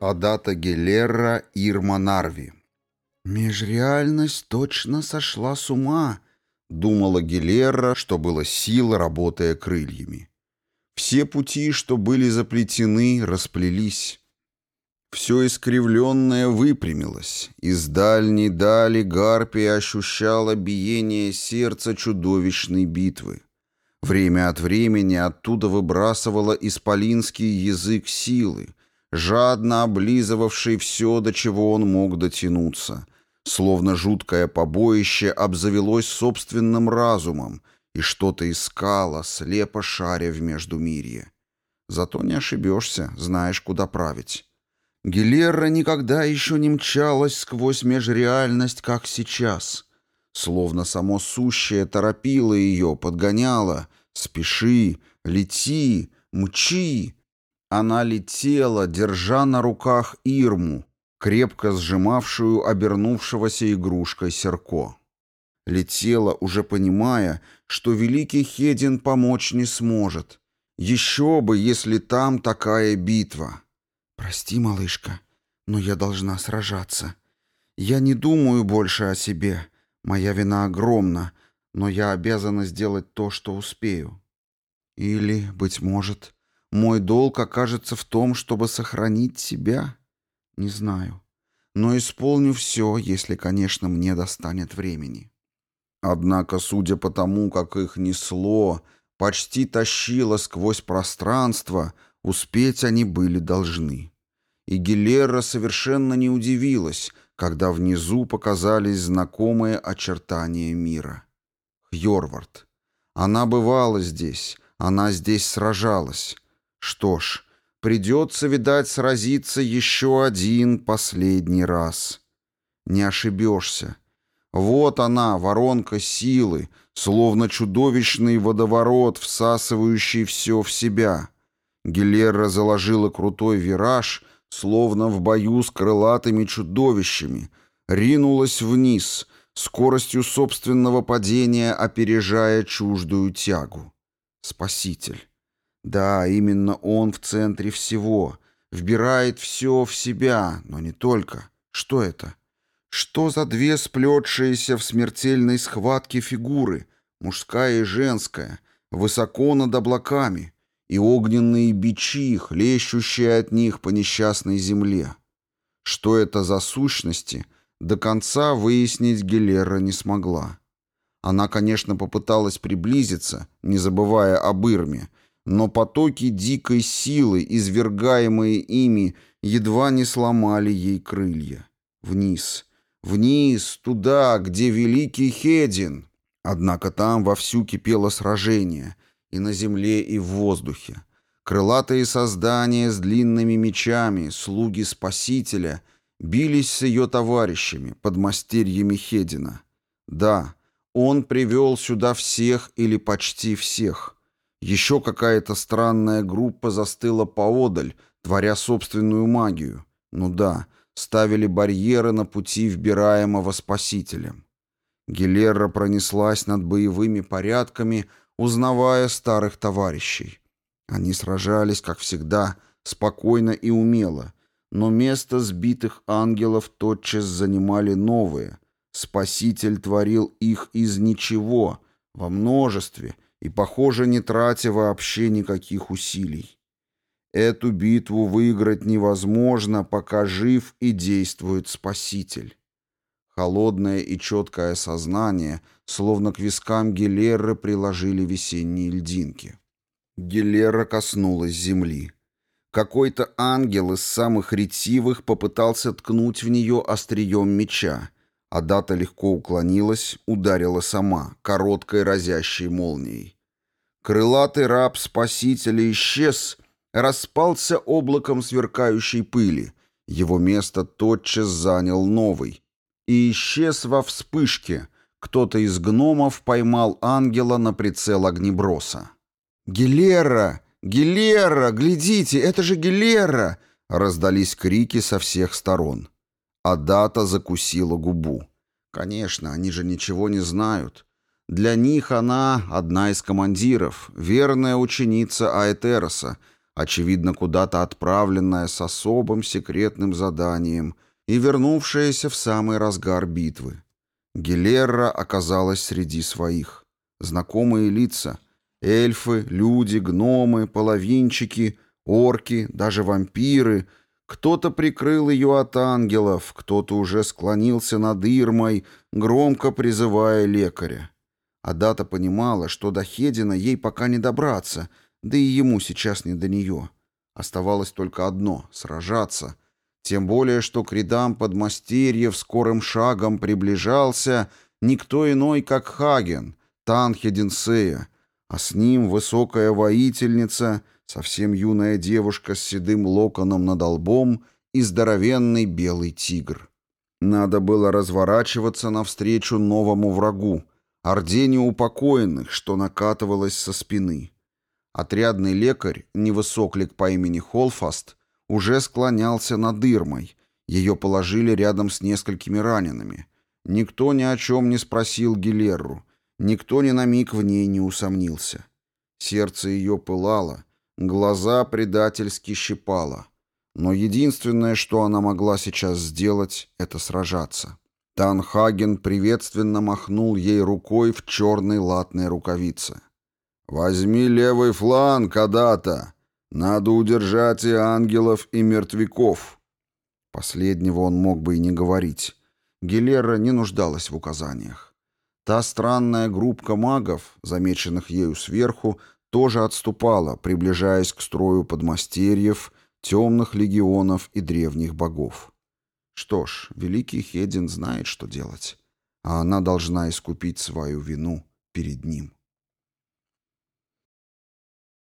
Адата Гелерра Ирма Нарви. «Межреальность точно сошла с ума», — думала Гелерра, что было сил, работая крыльями. Все пути, что были заплетены, расплелись. Все искривленное выпрямилось. Из дальней дали Гарпия ощущала биение сердца чудовищной битвы. Время от времени оттуда выбрасывала исполинский язык силы, жадно облизывавший все, до чего он мог дотянуться, словно жуткое побоище обзавелось собственным разумом и что-то искало, слепо шаря в Междумирье. Зато не ошибешься, знаешь, куда править. Гилерра никогда еще не мчалась сквозь межреальность, как сейчас. Словно само сущее торопило ее, подгоняло. «Спеши, лети, мчи!» Она летела, держа на руках Ирму, крепко сжимавшую обернувшегося игрушкой Серко. Летела, уже понимая, что великий Хедин помочь не сможет. Еще бы, если там такая битва. «Прости, малышка, но я должна сражаться. Я не думаю больше о себе. Моя вина огромна, но я обязана сделать то, что успею. Или, быть может, мой долг окажется в том, чтобы сохранить себя? Не знаю. Но исполню все, если, конечно, мне достанет времени. Однако, судя по тому, как их несло, почти тащило сквозь пространство, успеть они были должны. И Гилера совершенно не удивилась, когда внизу показались знакомые очертания мира. Хьорвард. Она бывала здесь, она здесь сражалась. Что ж, придется, видать, сразиться еще один последний раз. Не ошибешься. Вот она, воронка силы, словно чудовищный водоворот, всасывающий все в себя. Гилерра заложила крутой вираж, словно в бою с крылатыми чудовищами, ринулась вниз, скоростью собственного падения опережая чуждую тягу. Спаситель. Да, именно он в центре всего, вбирает все в себя, но не только. Что это? Что за две сплетшиеся в смертельной схватке фигуры, мужская и женская, высоко над облаками, и огненные бичи, хлещущие от них по несчастной земле? Что это за сущности, до конца выяснить Гелера не смогла. Она, конечно, попыталась приблизиться, не забывая об Ирме, но потоки дикой силы, извергаемые ими, едва не сломали ей крылья. Вниз, вниз, туда, где великий Хедин. Однако там вовсю кипело сражение, и на земле, и в воздухе. Крылатые создания с длинными мечами, слуги Спасителя, бились с ее товарищами, подмастерьями Хедина. Да, он привел сюда всех или почти всех — еще какая-то странная группа застыла поодаль, творя собственную магию. Ну да, ставили барьеры на пути вбираемого спасителем. Гилерра пронеслась над боевыми порядками, узнавая старых товарищей. Они сражались, как всегда, спокойно и умело, но место сбитых ангелов тотчас занимали новые. Спаситель творил их из ничего, во множестве — и, похоже, не тратя вообще никаких усилий. Эту битву выиграть невозможно, пока жив и действует Спаситель. Холодное и четкое сознание, словно к вискам Гелеры приложили весенние льдинки. Гелера коснулась земли. Какой-то ангел из самых ретивых попытался ткнуть в нее острием меча, Адата легко уклонилась, ударила сама, короткой разящей молнией. Крылатый раб спасителя исчез, распался облаком сверкающей пыли. Его место тотчас занял новый. И исчез во вспышке. Кто-то из гномов поймал ангела на прицел огнеброса. «Гилера! Гилера! Глядите, это же Гилера!» Раздались крики со всех сторон. Адата закусила губу. Конечно, они же ничего не знают. Для них она одна из командиров, верная ученица Аэтероса, очевидно, куда-то отправленная с особым секретным заданием и вернувшаяся в самый разгар битвы. Гелерра оказалась среди своих. Знакомые лица — эльфы, люди, гномы, половинчики, орки, даже вампиры — кто-то прикрыл ее от ангелов, кто-то уже склонился над Ирмой, громко призывая лекаря. Адата понимала, что до Хедина ей пока не добраться, да и ему сейчас не до нее. Оставалось только одно — сражаться. Тем более, что к рядам подмастерьев скорым шагом приближался никто иной, как Хаген, Танхединсея, а с ним высокая воительница — совсем юная девушка с седым локоном над лбом и здоровенный белый тигр. Надо было разворачиваться навстречу новому врагу, орде неупокоенных, что накатывалось со спины. Отрядный лекарь, невысоклик по имени Холфаст, уже склонялся над Ирмой. Ее положили рядом с несколькими ранеными. Никто ни о чем не спросил Гилерру, никто ни на миг в ней не усомнился. Сердце ее пылало, Глаза предательски щипало. Но единственное, что она могла сейчас сделать, это сражаться. Танхаген приветственно махнул ей рукой в черной латной рукавице. «Возьми левый фланг, Адата! Надо удержать и ангелов, и мертвяков!» Последнего он мог бы и не говорить. Гилера не нуждалась в указаниях. Та странная группка магов, замеченных ею сверху, тоже отступала, приближаясь к строю подмастерьев, темных легионов и древних богов. Что ж, великий Хедин знает, что делать, а она должна искупить свою вину перед ним.